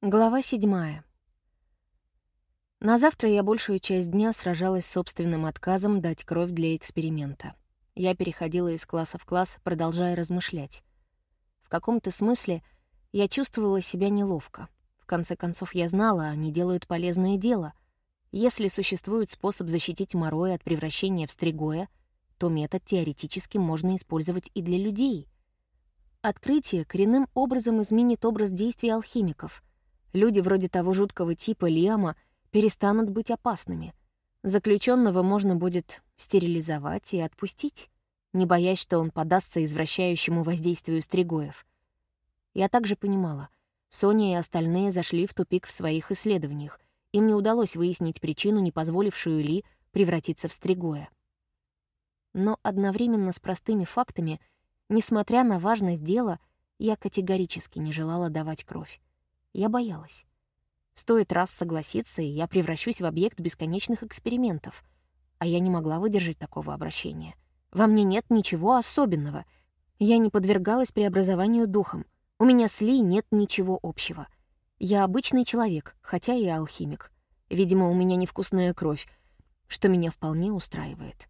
Глава седьмая. На завтра я большую часть дня сражалась с собственным отказом дать кровь для эксперимента. Я переходила из класса в класс, продолжая размышлять. В каком-то смысле я чувствовала себя неловко. В конце концов, я знала, они делают полезное дело. Если существует способ защитить Мороя от превращения в стригоя, то метод теоретически можно использовать и для людей. Открытие коренным образом изменит образ действий алхимиков — Люди вроде того жуткого типа Лиама перестанут быть опасными. Заключенного можно будет стерилизовать и отпустить, не боясь, что он подастся извращающему воздействию стригоев. Я также понимала, Соня и остальные зашли в тупик в своих исследованиях. Им не удалось выяснить причину, не позволившую Ли превратиться в стригоя. Но одновременно с простыми фактами, несмотря на важность дела, я категорически не желала давать кровь. Я боялась. Стоит раз согласиться, и я превращусь в объект бесконечных экспериментов. А я не могла выдержать такого обращения. Во мне нет ничего особенного. Я не подвергалась преобразованию духом. У меня с Ли нет ничего общего. Я обычный человек, хотя и алхимик. Видимо, у меня невкусная кровь, что меня вполне устраивает.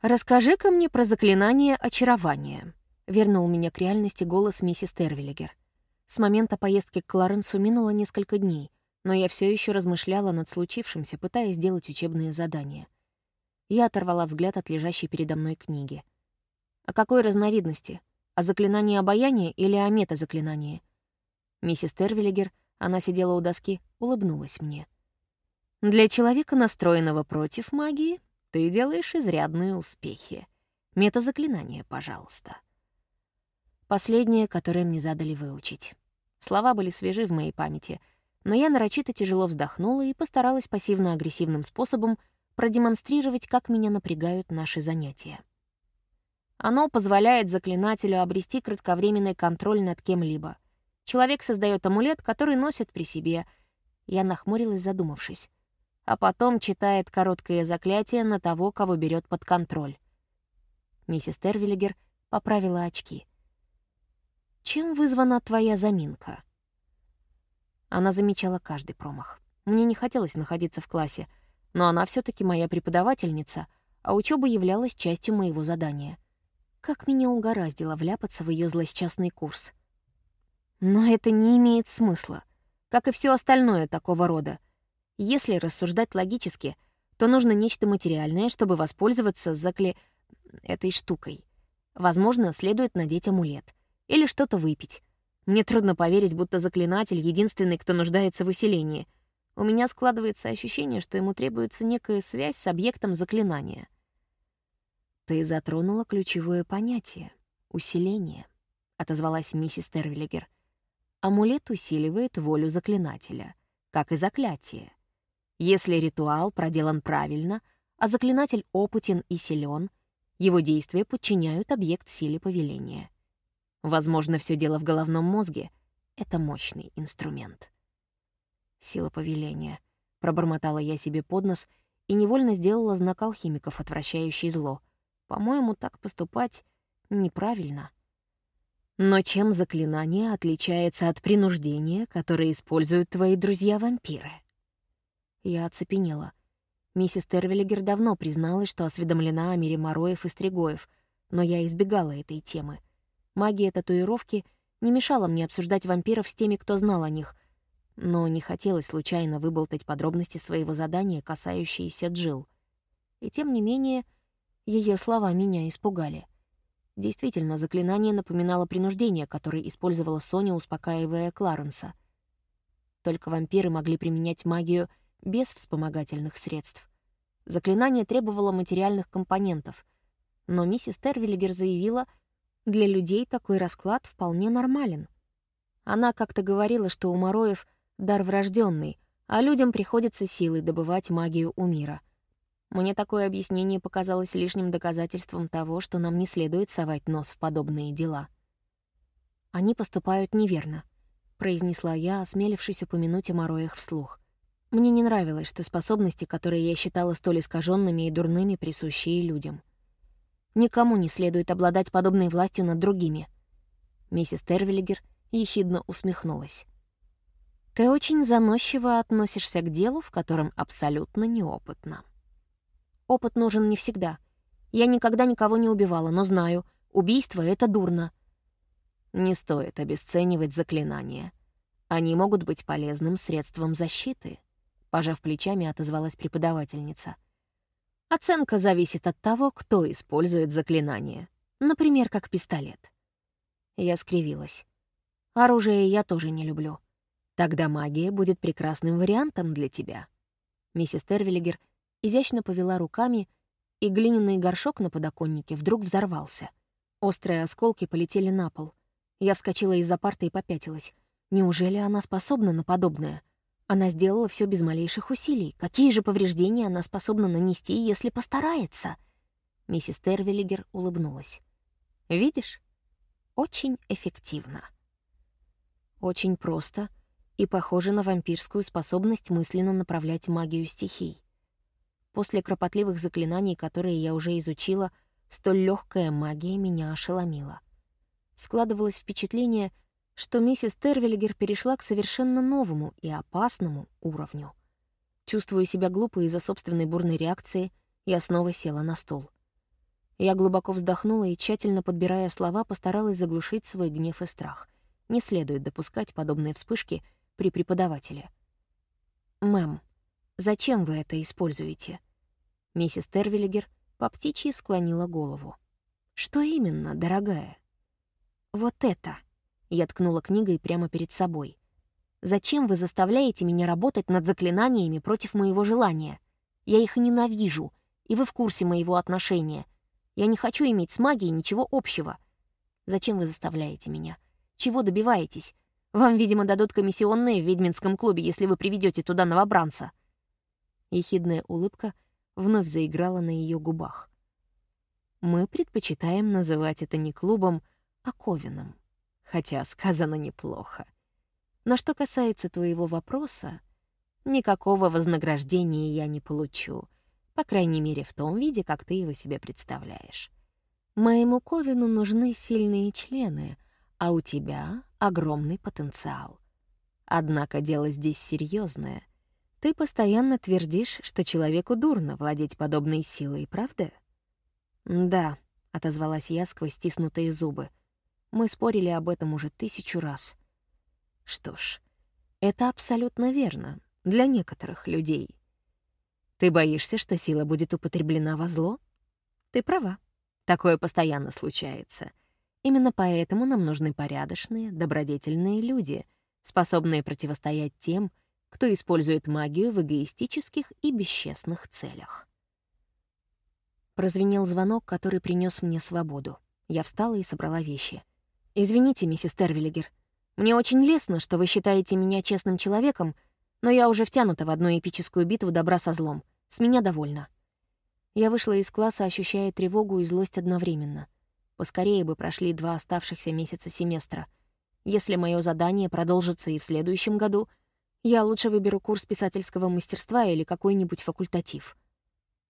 «Расскажи-ка мне про заклинание очарования», — вернул меня к реальности голос миссис Тервиллигер. С момента поездки к Кларенсу минуло несколько дней, но я все еще размышляла над случившимся, пытаясь сделать учебные задания. Я оторвала взгляд от лежащей передо мной книги. «О какой разновидности? О заклинании обаяния или о метазаклинании?» Миссис Тервиллигер, она сидела у доски, улыбнулась мне. «Для человека, настроенного против магии, ты делаешь изрядные успехи. Метазаклинание, пожалуйста». Последнее, которое мне задали выучить. Слова были свежи в моей памяти, но я нарочито тяжело вздохнула и постаралась пассивно-агрессивным способом продемонстрировать, как меня напрягают наши занятия. Оно позволяет заклинателю обрести кратковременный контроль над кем-либо. Человек создает амулет, который носит при себе. Я нахмурилась, задумавшись. А потом читает короткое заклятие на того, кого берет под контроль. Миссис Тервиллигер поправила очки — чем вызвана твоя заминка?» Она замечала каждый промах. Мне не хотелось находиться в классе, но она все таки моя преподавательница, а учеба являлась частью моего задания. Как меня угораздило вляпаться в ее злосчастный курс. Но это не имеет смысла, как и все остальное такого рода. Если рассуждать логически, то нужно нечто материальное, чтобы воспользоваться закли... этой штукой. Возможно, следует надеть амулет — или что-то выпить. Мне трудно поверить, будто заклинатель — единственный, кто нуждается в усилении. У меня складывается ощущение, что ему требуется некая связь с объектом заклинания. «Ты затронула ключевое понятие — усиление», — отозвалась миссис Тервиллигер. «Амулет усиливает волю заклинателя, как и заклятие. Если ритуал проделан правильно, а заклинатель опытен и силен, его действия подчиняют объект силе повеления. Возможно, все дело в головном мозге. Это мощный инструмент. Сила повеления. Пробормотала я себе под нос и невольно сделала знак алхимиков, отвращающий зло. По-моему, так поступать неправильно. Но чем заклинание отличается от принуждения, которое используют твои друзья-вампиры? Я оцепенела. Миссис Тервиллигер давно призналась, что осведомлена о мире Мороев и Стригоев, но я избегала этой темы — Магия татуировки не мешала мне обсуждать вампиров с теми, кто знал о них, но не хотелось случайно выболтать подробности своего задания, касающиеся Джил. И тем не менее, ее слова меня испугали. Действительно, заклинание напоминало принуждение, которое использовала Соня, успокаивая Кларенса. Только вампиры могли применять магию без вспомогательных средств. Заклинание требовало материальных компонентов, но миссис Тервиллигер заявила — для людей такой расклад вполне нормален. Она как-то говорила, что у Мороев дар врожденный, а людям приходится силой добывать магию у мира. Мне такое объяснение показалось лишним доказательством того, что нам не следует совать нос в подобные дела. «Они поступают неверно», — произнесла я, осмелившись упомянуть о Мороях вслух. Мне не нравилось, что способности, которые я считала столь искаженными и дурными, присущие людям — Никому не следует обладать подобной властью над другими. Миссис Тервиллигер ехидно усмехнулась. «Ты очень заносчиво относишься к делу, в котором абсолютно неопытна. Опыт нужен не всегда. Я никогда никого не убивала, но знаю, убийство — это дурно». Не стоит обесценивать заклинания. Они могут быть полезным средством защиты, пожав плечами, отозвалась преподавательница. Оценка зависит от того, кто использует заклинание. Например, как пистолет. Я скривилась. Оружие я тоже не люблю. Тогда магия будет прекрасным вариантом для тебя. Миссис Тервиллигер изящно повела руками, и глиняный горшок на подоконнике вдруг взорвался. Острые осколки полетели на пол. Я вскочила из-за парты и попятилась. Неужели она способна на подобное? Она сделала все без малейших усилий. Какие же повреждения она способна нанести, если постарается? Миссис Тервиллигер улыбнулась. «Видишь? Очень эффективно». Очень просто и похоже на вампирскую способность мысленно направлять магию стихий. После кропотливых заклинаний, которые я уже изучила, столь легкая магия меня ошеломила. Складывалось впечатление, что миссис Тервельгер перешла к совершенно новому и опасному уровню. Чувствуя себя глупо из-за собственной бурной реакции, я снова села на стол. Я глубоко вздохнула и, тщательно подбирая слова, постаралась заглушить свой гнев и страх. Не следует допускать подобные вспышки при преподавателе. «Мэм, зачем вы это используете?» Миссис Тервиллигер по птичьи склонила голову. «Что именно, дорогая?» «Вот это!» Я ткнула книгой прямо перед собой. «Зачем вы заставляете меня работать над заклинаниями против моего желания? Я их ненавижу, и вы в курсе моего отношения. Я не хочу иметь с магией ничего общего. Зачем вы заставляете меня? Чего добиваетесь? Вам, видимо, дадут комиссионные в ведьминском клубе, если вы приведете туда новобранца». Ехидная улыбка вновь заиграла на ее губах. «Мы предпочитаем называть это не клубом, а ковином хотя сказано неплохо. Но что касается твоего вопроса, никакого вознаграждения я не получу, по крайней мере в том виде, как ты его себе представляешь. Моему Ковину нужны сильные члены, а у тебя огромный потенциал. Однако дело здесь серьезное. Ты постоянно твердишь, что человеку дурно владеть подобной силой, правда? «Да», — отозвалась я сквозь стиснутые зубы, — мы спорили об этом уже тысячу раз. Что ж, это абсолютно верно для некоторых людей. Ты боишься, что сила будет употреблена во зло? Ты права. Такое постоянно случается. Именно поэтому нам нужны порядочные, добродетельные люди, способные противостоять тем, кто использует магию в эгоистических и бесчестных целях. Прозвенел звонок, который принес мне свободу. Я встала и собрала вещи. «Извините, миссис Тервиллигер. Мне очень лестно, что вы считаете меня честным человеком, но я уже втянута в одну эпическую битву добра со злом. С меня довольно». Я вышла из класса, ощущая тревогу и злость одновременно. Поскорее бы прошли два оставшихся месяца семестра. Если мое задание продолжится и в следующем году, я лучше выберу курс писательского мастерства или какой-нибудь факультатив.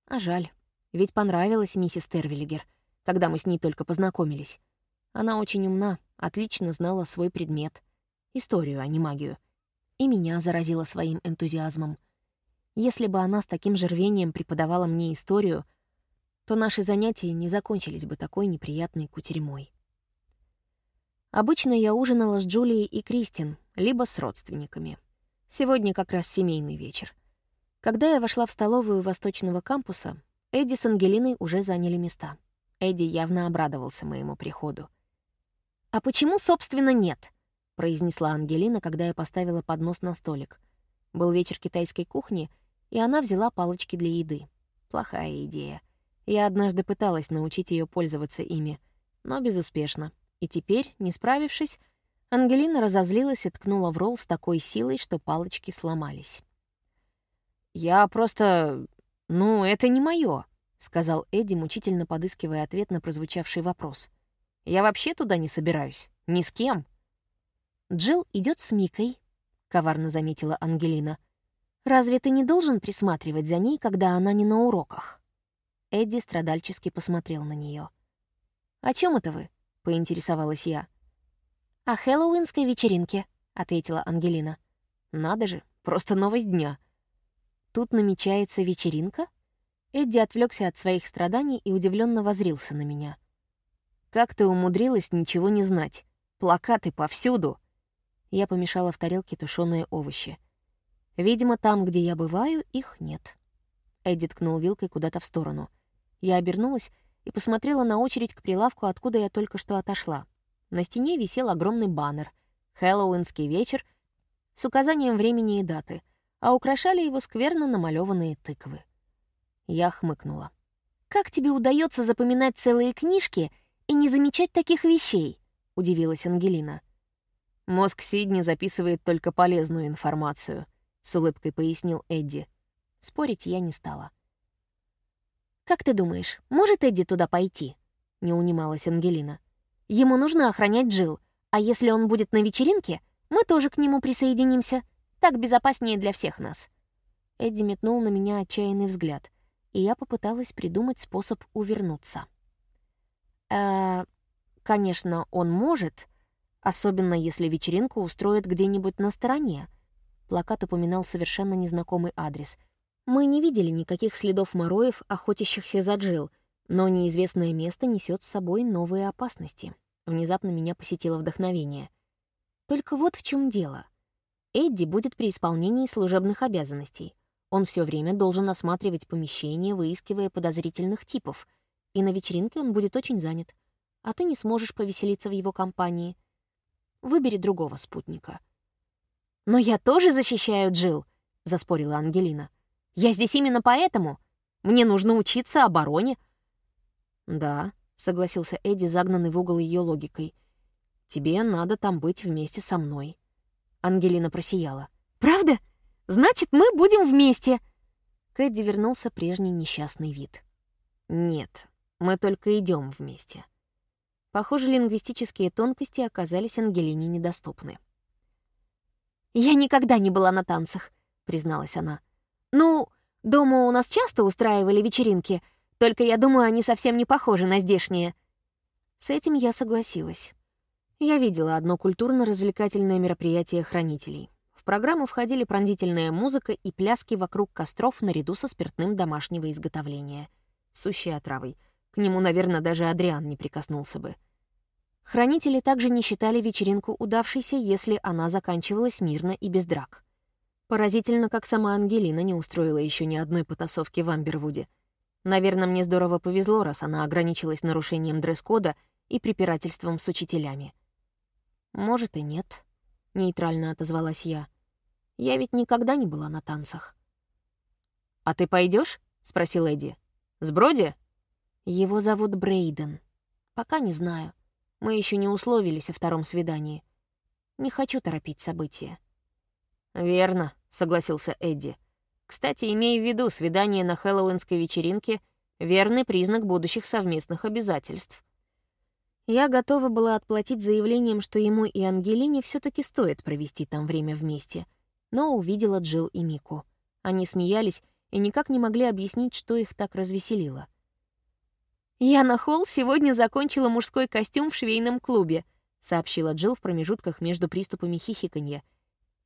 А жаль, ведь понравилась миссис Тервиллигер, когда мы с ней только познакомились. Она очень умна, отлично знала свой предмет. Историю, а не магию. И меня заразила своим энтузиазмом. Если бы она с таким же рвением преподавала мне историю, то наши занятия не закончились бы такой неприятной кутерьмой. Обычно я ужинала с Джулией и Кристин, либо с родственниками. Сегодня как раз семейный вечер. Когда я вошла в столовую восточного кампуса, Эдди с Ангелиной уже заняли места. Эдди явно обрадовался моему приходу. «А почему, собственно, нет?» — произнесла Ангелина, когда я поставила поднос на столик. Был вечер китайской кухни, и она взяла палочки для еды. Плохая идея. Я однажды пыталась научить ее пользоваться ими, но безуспешно. И теперь, не справившись, Ангелина разозлилась и ткнула в ролл с такой силой, что палочки сломались. «Я просто... Ну, это не моё», — сказал Эдди, мучительно подыскивая ответ на прозвучавший вопрос — я вообще туда не собираюсь. Ни с кем. Джилл идет с Микой, коварно заметила Ангелина. Разве ты не должен присматривать за ней, когда она не на уроках? Эдди страдальчески посмотрел на нее. О чем это вы? поинтересовалась я. «О хэллоуинской вечеринке», — ответила Ангелина. «Надо же, просто новость дня». «Тут намечается вечеринка?» Эдди отвлекся от своих страданий и удивленно возрился на меня. «Как ты умудрилась ничего не знать? Плакаты повсюду!» Я помешала в тарелке тушеные овощи. Видимо, там, где я бываю, их нет. Эдди ткнул вилкой куда-то в сторону. Я обернулась и посмотрела на очередь к прилавку, откуда я только что отошла. На стене висел огромный баннер «Хэллоуинский вечер» с указанием времени и даты, а украшали его скверно намалеванные тыквы. Я хмыкнула. «Как тебе удается запоминать целые книжки и не замечать таких вещей?» — удивилась Ангелина. «Мозг Сидни записывает только полезную информацию», — с улыбкой пояснил Эдди. Спорить я не стала. «Как ты думаешь, может Эдди туда пойти?» — не унималась Ангелина. Ему нужно охранять Джил, а если он будет на вечеринке, мы тоже к нему присоединимся. Так безопаснее для всех нас». Эдди метнул на меня отчаянный взгляд, и я попыталась придумать способ увернуться. «Э, конечно, он может, особенно если вечеринку устроят где-нибудь на стороне». Плакат упоминал совершенно незнакомый адрес. Мы не видели никаких следов мороев, охотящихся за Джил, но неизвестное место несет с собой новые опасности. Внезапно меня посетило вдохновение. Только вот в чем дело. Эдди будет при исполнении служебных обязанностей. Он все время должен осматривать помещение, выискивая подозрительных типов. И на вечеринке он будет очень занят. А ты не сможешь повеселиться в его компании. Выбери другого спутника. «Но я тоже защищаю Джил, заспорила Ангелина. «Я здесь именно поэтому. Мне нужно учиться обороне». «Да», согласился Эдди, загнанный в угол ее логикой. «Тебе надо там быть вместе со мной». Ангелина просияла. «Правда? Значит, мы будем вместе!» К Эдди вернулся прежний несчастный вид. «Нет, мы только идем вместе». Похоже, лингвистические тонкости оказались Ангелине недоступны. «Я никогда не была на танцах», — призналась она. «Ну, дома у нас часто устраивали вечеринки, только я думаю, они совсем не похожи на здешние». С этим я согласилась. Я видела одно культурно-развлекательное мероприятие хранителей. В программу входили пронзительная музыка и пляски вокруг костров наряду со спиртным домашнего изготовления. Сущей отравой. К нему, наверное, даже Адриан не прикоснулся бы. Хранители также не считали вечеринку удавшейся, если она заканчивалась мирно и без драк. Поразительно, как сама Ангелина не устроила еще ни одной потасовки в Амбервуде — Наверное, мне здорово повезло, раз она ограничилась нарушением дресс-кода и препирательством с учителями. «Может, и нет», — нейтрально отозвалась я. «Я ведь никогда не была на танцах». «А ты пойдешь? спросил Эдди. «С Броди?» «Его зовут Брейден. Пока не знаю. Мы еще не условились о втором свидании. Не хочу торопить события». «Верно», — согласился Эдди. Кстати, имей в виду, свидание на хэллоуинской вечеринке — верный признак будущих совместных обязательств. Я готова была отплатить заявлением, что ему и Ангелине все таки стоит провести там время вместе, но увидела Джилл и Мику. Они смеялись и никак не могли объяснить, что их так развеселило. «Яна Холл сегодня закончила мужской костюм в швейном клубе», сообщила Джилл в промежутках между приступами хихиканья.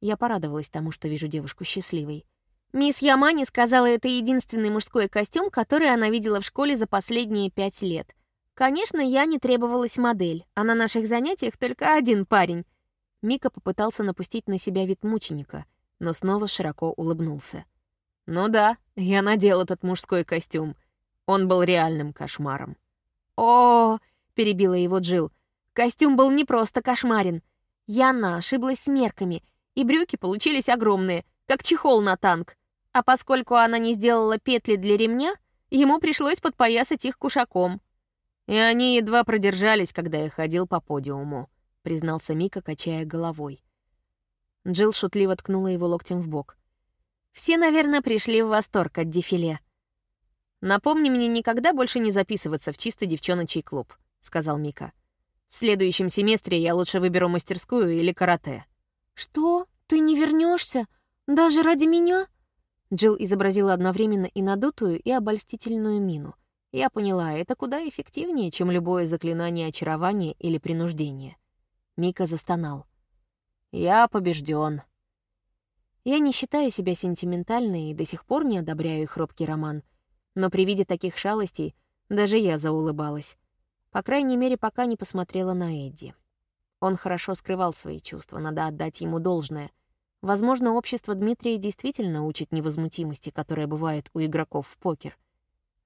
Я порадовалась тому, что вижу девушку счастливой. Мисс Ямани сказала, это единственный мужской костюм, который она видела в школе за последние пять лет. Конечно, я не требовалась модель, а на наших занятиях только один парень. Мика попытался напустить на себя вид мученика, но снова широко улыбнулся. «Ну да, я надел этот мужской костюм. Он был реальным кошмаром». «О!» — перебила его Джил. «Костюм был не просто кошмарен. Яна ошиблась с мерками, и брюки получились огромные, как чехол на танк. А поскольку она не сделала петли для ремня, ему пришлось подпоясать их кушаком. И они едва продержались, когда я ходил по подиуму, признался Мика, качая головой. Джилл шутливо ткнула его локтем в бок. Все, наверное, пришли в восторг от дефиле. Напомни мне никогда больше не записываться в чисто девчоночий клуб, сказал Мика. В следующем семестре я лучше выберу мастерскую или карате. Что? Ты не вернешься? Даже ради меня? Джилл изобразила одновременно и надутую, и обольстительную мину. Я поняла, это куда эффективнее, чем любое заклинание очарования или принуждения. Мика застонал. «Я побежден. Я не считаю себя сентиментальной и до сих пор не одобряю их робкий роман. Но при виде таких шалостей даже я заулыбалась. По крайней мере, пока не посмотрела на Эдди. Он хорошо скрывал свои чувства, надо отдать ему должное. Возможно, общество Дмитрия действительно учит невозмутимости, которая бывает у игроков в покер.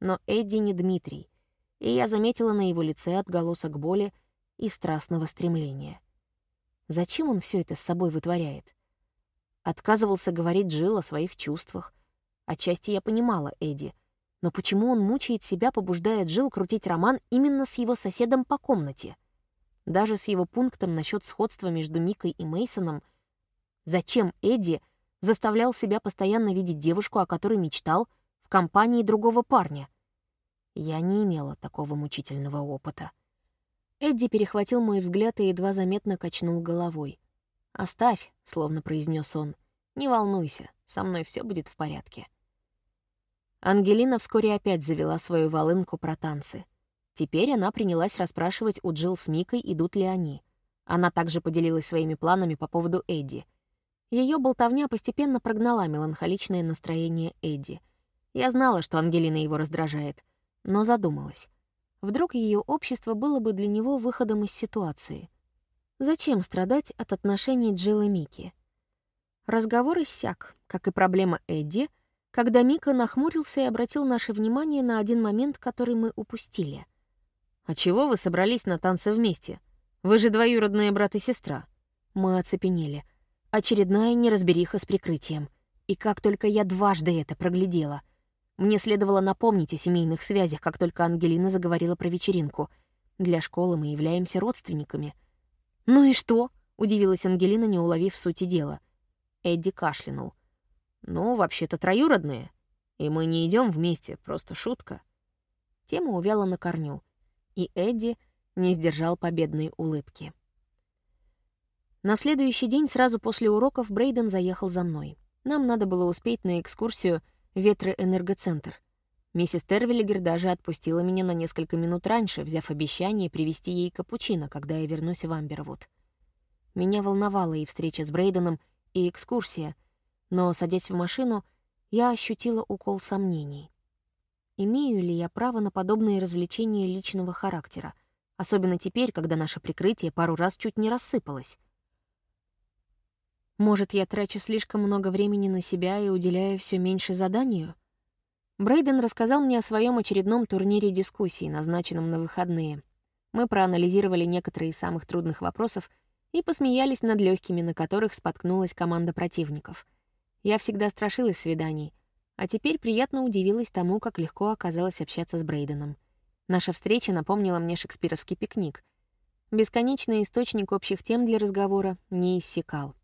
Но Эдди не Дмитрий, и я заметила на его лице отголосок боли и страстного стремления. Зачем он все это с собой вытворяет? Отказывался говорить Джилл о своих чувствах. Отчасти я понимала Эдди, но почему он мучает себя, побуждая Джилл крутить роман именно с его соседом по комнате? Даже с его пунктом насчет сходства между Микой и Мейсоном, зачем Эдди заставлял себя постоянно видеть девушку, о которой мечтал, в компании другого парня? Я не имела такого мучительного опыта. Эдди перехватил мой взгляд и едва заметно качнул головой. «Оставь», — словно произнес он. «Не волнуйся, со мной все будет в порядке». Ангелина вскоре опять завела свою волынку про танцы. Теперь она принялась расспрашивать у Джилл с Микой, идут ли они. Она также поделилась своими планами по поводу Эдди. Ее болтовня постепенно прогнала меланхоличное настроение Эдди. Я знала, что Ангелина его раздражает, но задумалась. Вдруг ее общество было бы для него выходом из ситуации. Зачем страдать от отношений Джилл и Мики? Разговор иссяк, как и проблема Эдди — когда Мика нахмурился и обратил наше внимание на один момент, который мы упустили. «А чего вы собрались на танцы вместе? Вы же двоюродные брат и сестра». Мы оцепенели. Очередная неразбериха с прикрытием. И как только я дважды это проглядела. Мне следовало напомнить о семейных связях, как только Ангелина заговорила про вечеринку. Для школы мы являемся родственниками. «Ну и что?» — удивилась Ангелина, не уловив сути дела. Эдди кашлянул. Ну, вообще-то троюродные. И мы не идем вместе, просто шутка. Тема увяла на корню, и Эдди не сдержал победной улыбки. На следующий день, сразу после уроков, Брейден заехал за мной. Нам надо было успеть на экскурсию ветроэнергоцентр. Миссис Тервиллигер даже отпустила меня на несколько минут раньше, взяв обещание привезти ей капучино, когда я вернусь в Амбервуд. Меня волновала и встреча с Брейденом, и экскурсия — но, садясь в машину, я ощутила укол сомнений. Имею ли я право на подобные развлечения личного характера, особенно теперь, когда наше прикрытие пару раз чуть не рассыпалось? Может, я трачу слишком много времени на себя и уделяю все меньше заданию? Брейден рассказал мне о своем очередном турнире дискуссий, назначенном на выходные. Мы проанализировали некоторые из самых трудных вопросов и посмеялись над легкими, на которых споткнулась команда противников — я всегда страшилась свиданий, а теперь приятно удивилась тому, как легко оказалось общаться с Брейденом. Наша встреча напомнила мне шекспировский пикник. Бесконечный источник общих тем для разговора не иссякал.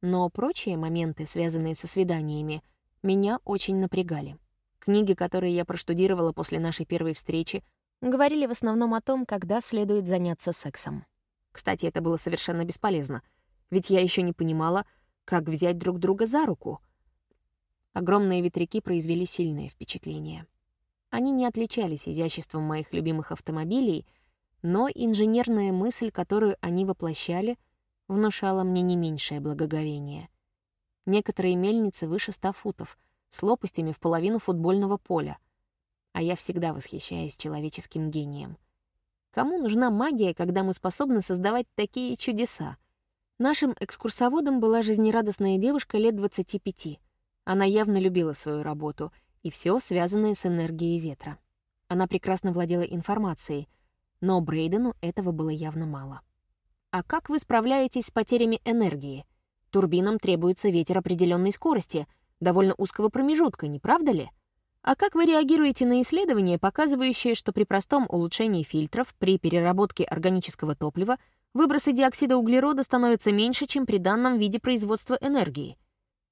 Но прочие моменты, связанные со свиданиями, меня очень напрягали. Книги, которые я проштудировала после нашей первой встречи, говорили в основном о том, когда следует заняться сексом. Кстати, это было совершенно бесполезно, ведь я еще не понимала, как взять друг друга за руку? Огромные ветряки произвели сильное впечатление. Они не отличались изяществом моих любимых автомобилей, но инженерная мысль, которую они воплощали, внушала мне не меньшее благоговение. Некоторые мельницы выше ста футов, с лопастями в половину футбольного поля. А я всегда восхищаюсь человеческим гением. Кому нужна магия, когда мы способны создавать такие чудеса? Нашим экскурсоводом была жизнерадостная девушка лет 25. Она явно любила свою работу и все связанное с энергией ветра. Она прекрасно владела информацией, но Брейдену этого было явно мало. «А как вы справляетесь с потерями энергии? Турбинам требуется ветер определенной скорости, довольно узкого промежутка, не правда ли? А как вы реагируете на исследования, показывающие, что при простом улучшении фильтров, при переработке органического топлива выбросы диоксида углерода становятся меньше, чем при данном виде производства энергии.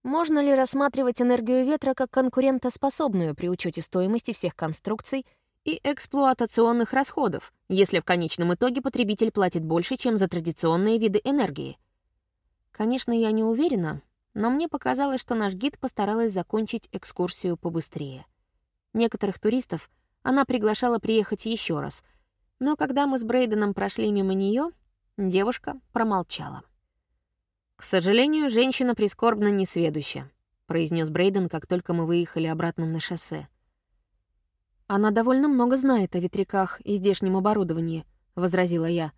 Можно ли рассматривать энергию ветра как конкурентоспособную при учете стоимости всех конструкций и эксплуатационных расходов, если в конечном итоге потребитель платит больше, чем за традиционные виды энергии? Конечно, я не уверена, но мне показалось, что наш гид постаралась закончить экскурсию побыстрее. Некоторых туристов она приглашала приехать еще раз, но когда мы с Брейденом прошли мимо нее, Девушка промолчала. «К сожалению, женщина прискорбно несведуща», — произнес Брейден, как только мы выехали обратно на шоссе. «Она довольно много знает о ветряках и здешнем оборудовании», — возразила я.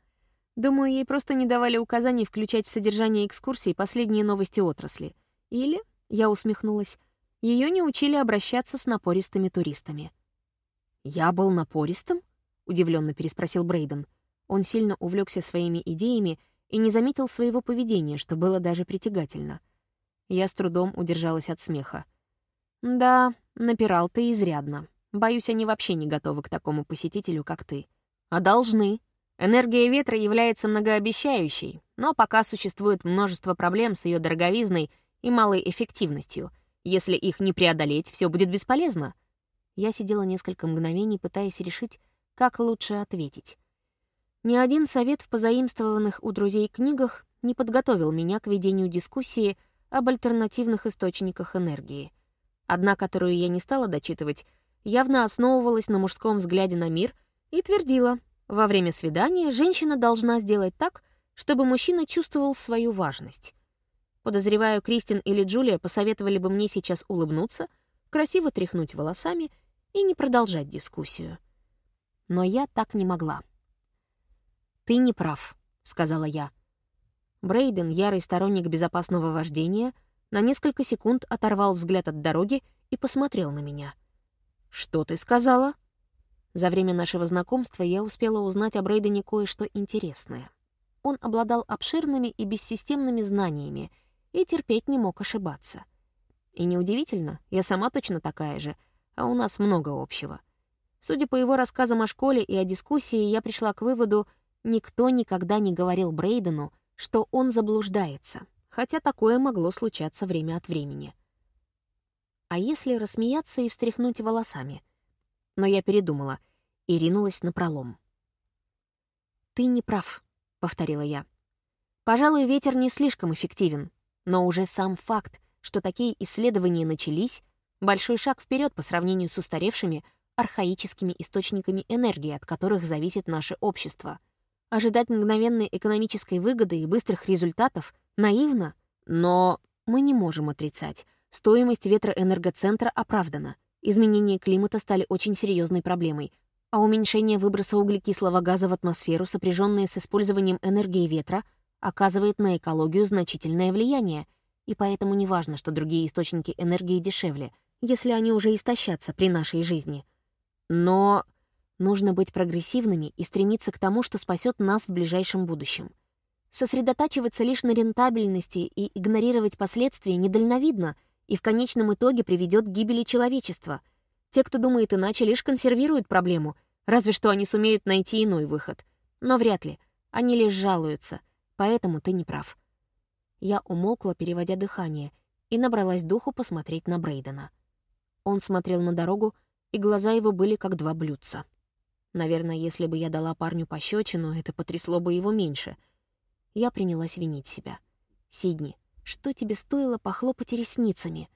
«Думаю, ей просто не давали указаний включать в содержание экскурсий последние новости отрасли. Или, — я усмехнулась, — ее не учили обращаться с напористыми туристами». «Я был напористым?» — удивленно переспросил Брейден. Он сильно увлекся своими идеями и не заметил своего поведения, что было даже притягательно. Я с трудом удержалась от смеха. «Да, напирал ты изрядно. Боюсь, они вообще не готовы к такому посетителю, как ты. А должны. Энергия ветра является многообещающей, но пока существует множество проблем с ее дороговизной и малой эффективностью. Если их не преодолеть, все будет бесполезно. Я сидела несколько мгновений, пытаясь решить, как лучше ответить. Ни один совет в позаимствованных у друзей книгах не подготовил меня к ведению дискуссии об альтернативных источниках энергии. Одна, которую я не стала дочитывать, явно основывалась на мужском взгляде на мир и твердила, во время свидания женщина должна сделать так, чтобы мужчина чувствовал свою важность. Подозреваю, Кристин или Джулия посоветовали бы мне сейчас улыбнуться, красиво тряхнуть волосами и не продолжать дискуссию. Но я так не могла. «Ты не прав», — сказала я. Брейден, ярый сторонник безопасного вождения, на несколько секунд оторвал взгляд от дороги и посмотрел на меня — «Что ты сказала?» За время нашего знакомства я успела узнать о Брейдене кое-что интересное. Он обладал обширными и бессистемными знаниями и терпеть не мог ошибаться. И неудивительно, я сама точно такая же, а у нас много общего. Судя по его рассказам о школе и о дискуссии, я пришла к выводу, никто никогда не говорил Брейдену, что он заблуждается, хотя такое могло случаться время от времени. А если рассмеяться и встряхнуть волосами? Но я передумала и ринулась на пролом. «Ты не прав», — повторила я. «Пожалуй, ветер не слишком эффективен, но уже сам факт, что такие исследования начались, большой шаг вперед по сравнению с устаревшими, архаическими источниками энергии, от которых зависит наше общество. Ожидать мгновенной экономической выгоды и быстрых результатов наивно, но мы не можем отрицать, Стоимость ветроэнергоцентра оправдана. Изменения климата стали очень серьезной проблемой, а уменьшение выброса углекислого газа в атмосферу, сопряженное с использованием энергии ветра, оказывает на экологию значительное влияние, и поэтому не важно, что другие источники энергии дешевле, если они уже истощатся при нашей жизни. Но нужно быть прогрессивными и стремиться к тому, что спасет нас в ближайшем будущем. Сосредотачиваться лишь на рентабельности и игнорировать последствия недальновидно — и в конечном итоге приведет к гибели человечества. Те, кто думает иначе, лишь консервируют проблему, разве что они сумеют найти иной выход. Но вряд ли. Они лишь жалуются. Поэтому ты не прав. Я умолкла, переводя дыхание, и набралась духу посмотреть на Брейдена. Он смотрел на дорогу, и глаза его были как два блюдца. Наверное, если бы я дала парню пощечину, это потрясло бы его меньше. Я принялась винить себя. «Сидни, что тебе стоило похлопать ресницами?»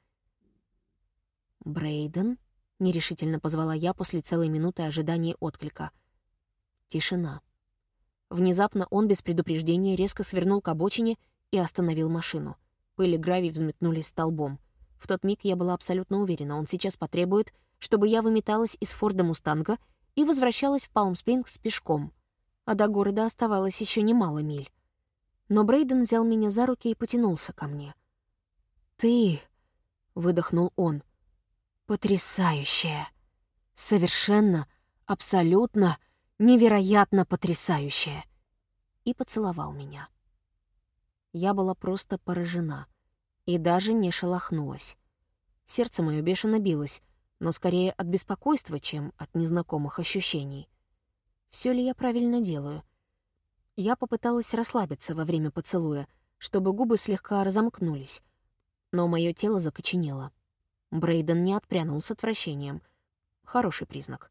«Брейден?» — нерешительно позвала я после целой минуты ожидания отклика. Тишина. Внезапно он без предупреждения резко свернул к обочине и остановил машину. Пыль и гравий взметнулись столбом. В тот миг я была абсолютно уверена, он сейчас потребует, чтобы я выметалась из Форда Мустанга и возвращалась в Палм-Спрингс пешком. А до города оставалось еще немало миль но Брейден взял меня за руки и потянулся ко мне. «Ты...» — выдохнул он. «Потрясающая! Совершенно, абсолютно, невероятно потрясающая!» И поцеловал меня. Я была просто поражена и даже не шелохнулась. Сердце мое бешено билось, но скорее от беспокойства, чем от незнакомых ощущений. Все ли я правильно делаю — я попыталась расслабиться во время поцелуя, чтобы губы слегка разомкнулись, но мое тело закоченело. Брейден не отпрянул с отвращением. Хороший признак.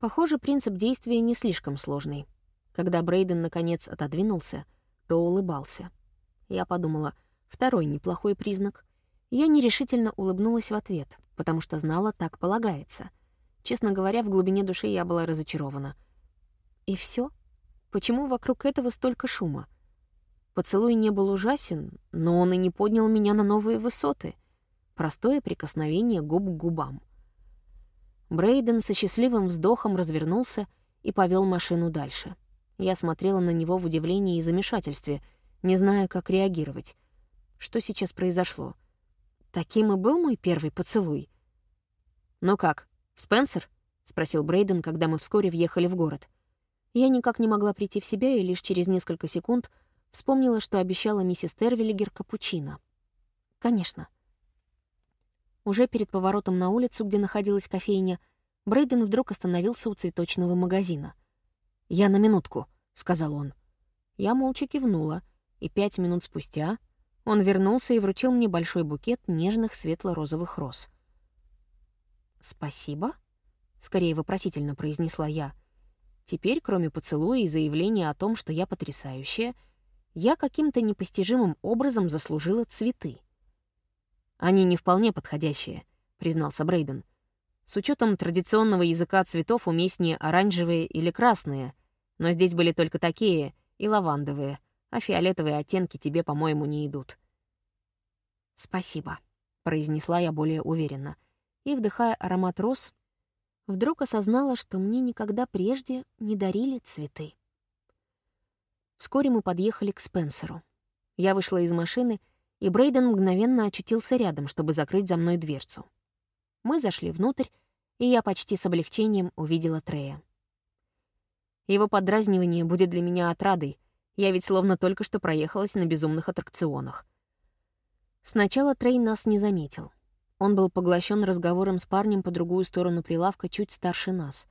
Похоже, принцип действия не слишком сложный. Когда Брейден наконец отодвинулся, то улыбался. Я подумала, второй неплохой признак. Я нерешительно улыбнулась в ответ, потому что знала, так полагается. Честно говоря, в глубине души я была разочарована. И все. Почему вокруг этого столько шума? Поцелуй не был ужасен, но он и не поднял меня на новые высоты. Простое прикосновение губ к губам. Брейден со счастливым вздохом развернулся и повел машину дальше. Я смотрела на него в удивлении и замешательстве, не зная, как реагировать. Что сейчас произошло? Таким и был мой первый поцелуй. «Ну как, Спенсер?» — спросил Брейден, когда мы вскоре въехали в город. Я никак не могла прийти в себя и лишь через несколько секунд вспомнила, что обещала миссис Тервиллигер капучино. «Конечно». Уже перед поворотом на улицу, где находилась кофейня, Брейден вдруг остановился у цветочного магазина. «Я на минутку», — сказал он. Я молча кивнула, и пять минут спустя он вернулся и вручил мне большой букет нежных светло-розовых роз. «Спасибо?» — скорее вопросительно произнесла я. Теперь, кроме поцелуя и заявления о том, что я потрясающая, я каким-то непостижимым образом заслужила цветы. «Они не вполне подходящие», — признался Брейден. «С учетом традиционного языка цветов уместнее оранжевые или красные, но здесь были только такие и лавандовые, а фиолетовые оттенки тебе, по-моему, не идут». «Спасибо», — произнесла я более уверенно, и, вдыхая аромат роз, вдруг осознала, что мне никогда прежде не дарили цветы. Вскоре мы подъехали к Спенсеру. Я вышла из машины, и Брейден мгновенно очутился рядом, чтобы закрыть за мной дверцу. Мы зашли внутрь, и я почти с облегчением увидела Трея. Его подразнивание будет для меня отрадой, я ведь словно только что проехалась на безумных аттракционах. Сначала Трей нас не заметил. Он был поглощен разговором с парнем по другую сторону прилавка чуть старше нас.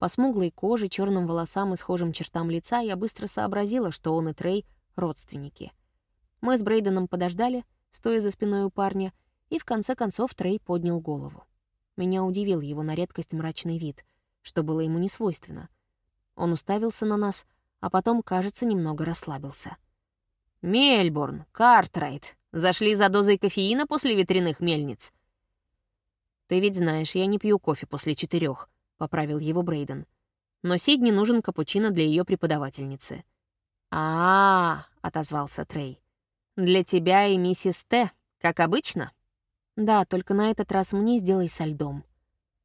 По смуглой коже, черным волосам и схожим чертам лица я быстро сообразила, что он и Трей — родственники. Мы с Брейденом подождали, стоя за спиной у парня, и в конце концов Трей поднял голову. Меня удивил его на редкость мрачный вид, что было ему не свойственно. Он уставился на нас, а потом, кажется, немного расслабился. «Мельбурн, Картрайт, зашли за дозой кофеина после ветряных мельниц?» «Ты ведь знаешь, я не пью кофе после четырех, поправил его Брейден. «Но Сидни нужен капучино для ее преподавательницы». «А-а-а», — отозвался Трей. «Для тебя и миссис Т, как обычно?» «Да, только на этот раз мне сделай со льдом».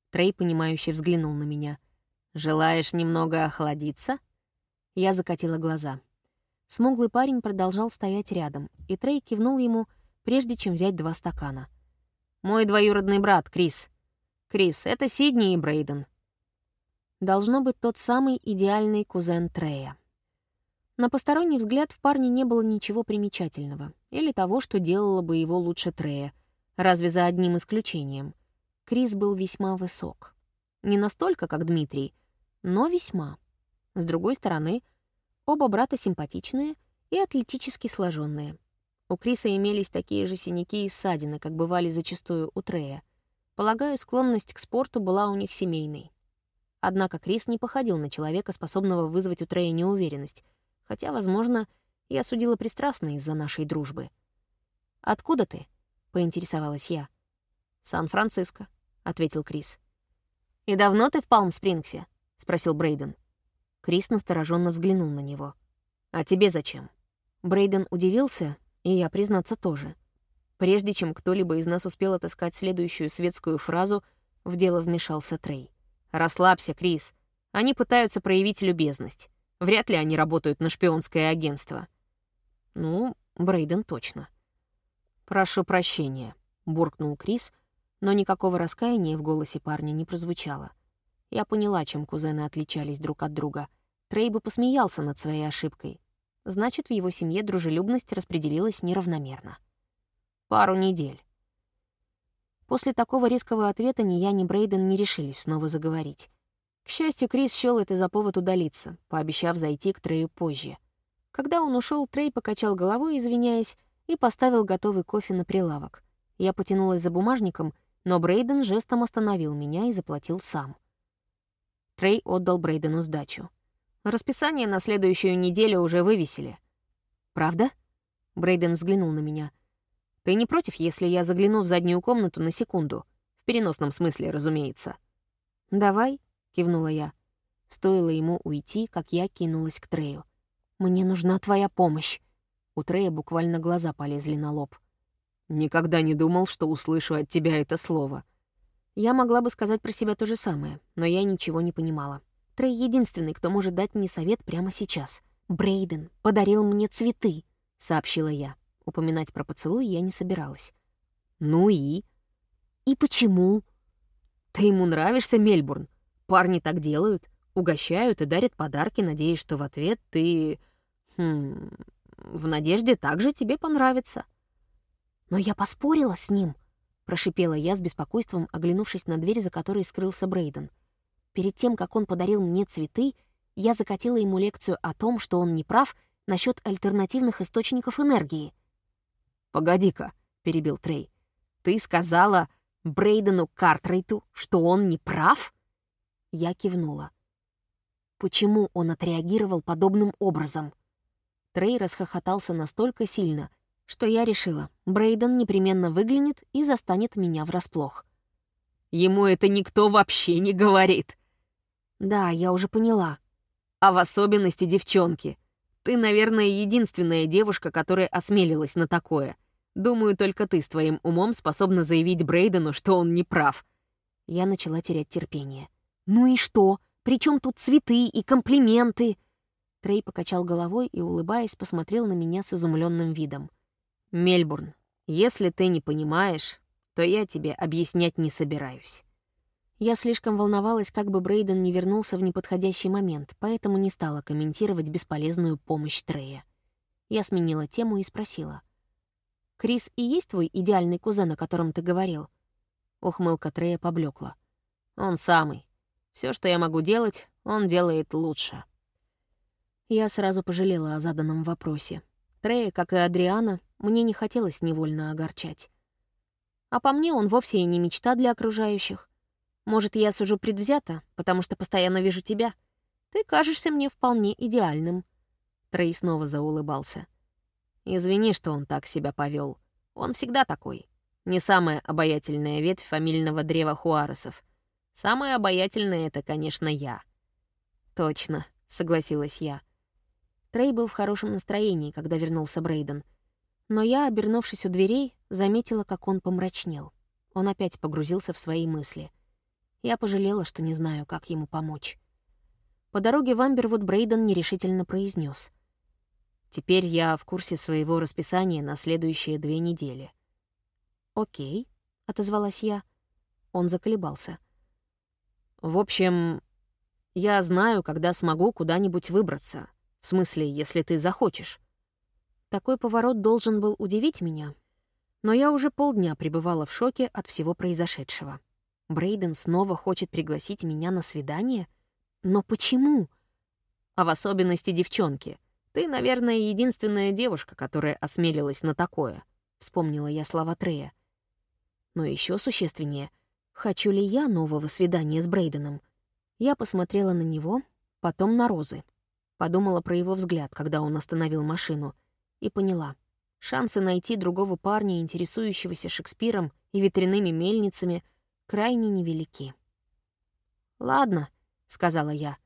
Трей, понимающе взглянул на меня. «Желаешь немного охладиться?» Я закатила глаза. Смуглый парень продолжал стоять рядом, и Трей кивнул ему, прежде чем взять два стакана. «Мой двоюродный брат, Крис. Крис, это Сидни и Брейден». Должно быть тот самый идеальный кузен Трея. На посторонний взгляд в парне не было ничего примечательного или того, что делало бы его лучше Трея, разве за одним исключением. Крис был весьма высок. Не настолько, как Дмитрий, но весьма. С другой стороны, оба брата симпатичные и атлетически сложенные. У Криса имелись такие же синяки и ссадины, как бывали зачастую у Трея. Полагаю, склонность к спорту была у них семейной. Однако Крис не походил на человека, способного вызвать у Трея неуверенность, хотя, возможно, я судила пристрастно из-за нашей дружбы. «Откуда ты?» — поинтересовалась я. «Сан-Франциско», — ответил Крис. «И давно ты в Палм-Спрингсе?» — спросил Брейден. Крис настороженно взглянул на него. «А тебе зачем?» Брейден удивился, и я, признаться, тоже. Прежде чем кто-либо из нас успел отыскать следующую светскую фразу, в дело вмешался Трей. «Расслабься, Крис. Они пытаются проявить любезность. Вряд ли они работают на шпионское агентство. Ну, Брейден точно. «Прошу прощения», — буркнул Крис, но никакого раскаяния в голосе парня не прозвучало. Я поняла, чем кузены отличались друг от друга. Трей бы посмеялся над своей ошибкой. Значит, в его семье дружелюбность распределилась неравномерно. Пару недель. После такого резкого ответа ни я, ни Брейден не решились снова заговорить. К счастью, Крис счёл это за повод удалиться, пообещав зайти к Трею позже. Когда он ушел, Трей покачал головой, извиняясь, и поставил готовый кофе на прилавок. Я потянулась за бумажником, но Брейден жестом остановил меня и заплатил сам. Трей отдал Брейдену сдачу. Расписание на следующую неделю уже вывесили. «Правда?» Брейден взглянул на меня. «Ты не против, если я загляну в заднюю комнату на секунду? В переносном смысле, разумеется». «Давай», — кивнула я. Стоило ему уйти, как я кинулась к Трею. «Мне нужна твоя помощь». У Трея буквально глаза полезли на лоб. «Никогда не думал, что услышу от тебя это слово». Я могла бы сказать про себя то же самое, но я ничего не понимала. Трей единственный, кто может дать мне совет прямо сейчас. «Брейден подарил мне цветы», — сообщила я. Упоминать про поцелуй я не собиралась. «Ну и?» «И почему?» «Ты ему нравишься, Мельбурн. Парни так делают, угощают и дарят подарки, надеясь, что в ответ ты... Хм... В надежде также тебе понравится». «Но я поспорила с ним», — прошипела я с беспокойством, оглянувшись на дверь, за которой скрылся Брейден. Перед тем, как он подарил мне цветы, я закатила ему лекцию о том, что он не прав насчет альтернативных источников энергии. «Погоди-ка», — перебил Трей. «Ты сказала Брейдену Картрейту, что он не прав?» Я кивнула. Почему он отреагировал подобным образом? Трей расхохотался настолько сильно, что я решила, Брейден непременно выглянет и застанет меня врасплох. «Ему это никто вообще не говорит», да, я уже поняла. А в особенности девчонки. Ты, наверное, единственная девушка, которая осмелилась на такое. Думаю, только ты с твоим умом способна заявить Брейдену, что он не прав. Я начала терять терпение. Ну и что? Причем тут цветы и комплименты? Трей покачал головой и, улыбаясь, посмотрел на меня с изумленным видом. «Мельбурн, если ты не понимаешь, то я тебе объяснять не собираюсь. Я слишком волновалась, как бы Брейден не вернулся в неподходящий момент, поэтому не стала комментировать бесполезную помощь Трея. Я сменила тему и спросила. «Крис и есть твой идеальный кузен, о котором ты говорил?» Ухмылка Трея поблекла. «Он самый. Все, что я могу делать, он делает лучше». Я сразу пожалела о заданном вопросе. Трея, как и Адриана, мне не хотелось невольно огорчать. А по мне он вовсе и не мечта для окружающих. Может, я сужу предвзято, потому что постоянно вижу тебя. Ты кажешься мне вполне идеальным». Трей снова заулыбался. «Извини, что он так себя повел. Он всегда такой. Не самая обаятельная ветвь фамильного древа Хуаресов. Самая обаятельная — это, конечно, я». «Точно», — согласилась я. Трей был в хорошем настроении, когда вернулся Брейден. Но я, обернувшись у дверей, заметила, как он помрачнел. Он опять погрузился в свои мысли — я пожалела, что не знаю, как ему помочь. По дороге в Амбервуд Брейден нерешительно произнес: «Теперь я в курсе своего расписания на следующие две недели». «Окей», — отозвалась я. Он заколебался. «В общем, я знаю, когда смогу куда-нибудь выбраться. В смысле, если ты захочешь». Такой поворот должен был удивить меня, но я уже полдня пребывала в шоке от всего произошедшего. Брейден снова хочет пригласить меня на свидание? Но почему? А в особенности девчонки. Ты, наверное, единственная девушка, которая осмелилась на такое, вспомнила я слова Трея. Но еще существеннее, хочу ли я нового свидания с Брейденом? Я посмотрела на него, потом на Розы. Подумала про его взгляд, когда он остановил машину, и поняла. Шансы найти другого парня, интересующегося Шекспиром и ветряными мельницами — крайне невелики. «Ладно», — сказала я.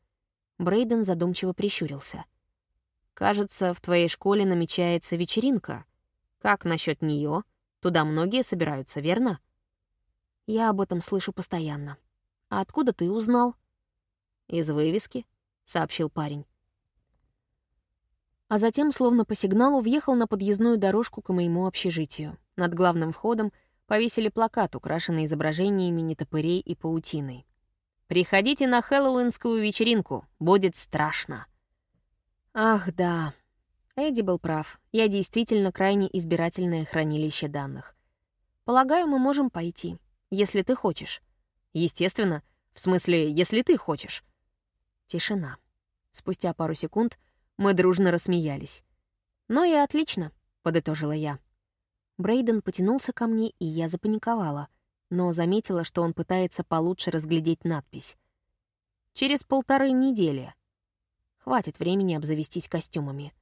Брейден задумчиво прищурился. «Кажется, в твоей школе намечается вечеринка. Как насчет нее? Туда многие собираются, верно?» «Я об этом слышу постоянно. А откуда ты узнал?» «Из вывески», — сообщил парень. А затем, словно по сигналу, въехал на подъездную дорожку к моему общежитию. Над главным входом — повесили плакат, украшенный изображениями нетопырей и паутиной. «Приходите на хэллоуинскую вечеринку, будет страшно». Ах, да. Эдди был прав. Я действительно крайне избирательное хранилище данных. Полагаю, мы можем пойти, если ты хочешь. Естественно, в смысле, если ты хочешь. Тишина. Спустя пару секунд мы дружно рассмеялись. «Ну и отлично», — подытожила я. Брейден потянулся ко мне, и я запаниковала, но заметила, что он пытается получше разглядеть надпись. «Через полторы недели». Хватит времени обзавестись костюмами.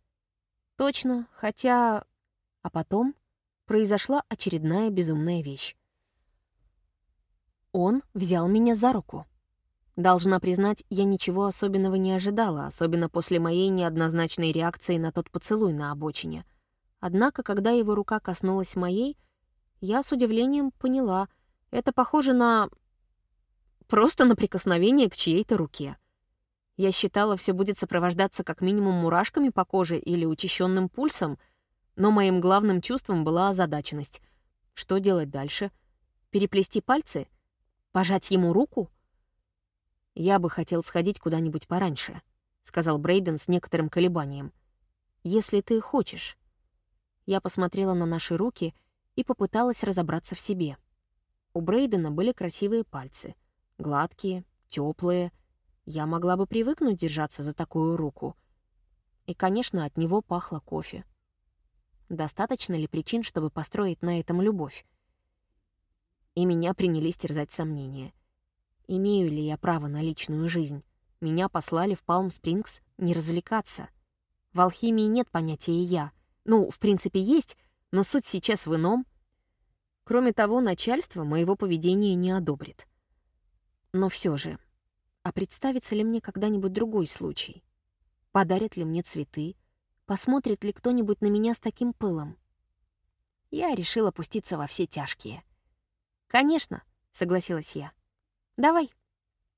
Точно, хотя... А потом произошла очередная безумная вещь. Он взял меня за руку. Должна признать, я ничего особенного не ожидала, особенно после моей неоднозначной реакции на тот поцелуй на обочине. Однако, когда его рука коснулась моей, я с удивлением поняла, это похоже на... просто на прикосновение к чьей-то руке. Я считала, все будет сопровождаться как минимум мурашками по коже или учащенным пульсом, но моим главным чувством была озадаченность. Что делать дальше? Переплести пальцы? Пожать ему руку? «Я бы хотел сходить куда-нибудь пораньше», — сказал Брейден с некоторым колебанием. «Если ты хочешь». Я посмотрела на наши руки и попыталась разобраться в себе. У Брейдена были красивые пальцы. Гладкие, теплые. Я могла бы привыкнуть держаться за такую руку. И, конечно, от него пахло кофе. Достаточно ли причин, чтобы построить на этом любовь? И меня принялись терзать сомнения — Имею ли я право на личную жизнь? Меня послали в Палм-Спрингс не развлекаться. В алхимии нет понятия «я». Ну, в принципе, есть, но суть сейчас в ином. Кроме того, начальство моего поведения не одобрит. Но все же, а представится ли мне когда-нибудь другой случай? Подарят ли мне цветы? Посмотрит ли кто-нибудь на меня с таким пылом? Я решила пуститься во все тяжкие. «Конечно», — согласилась я. Давай.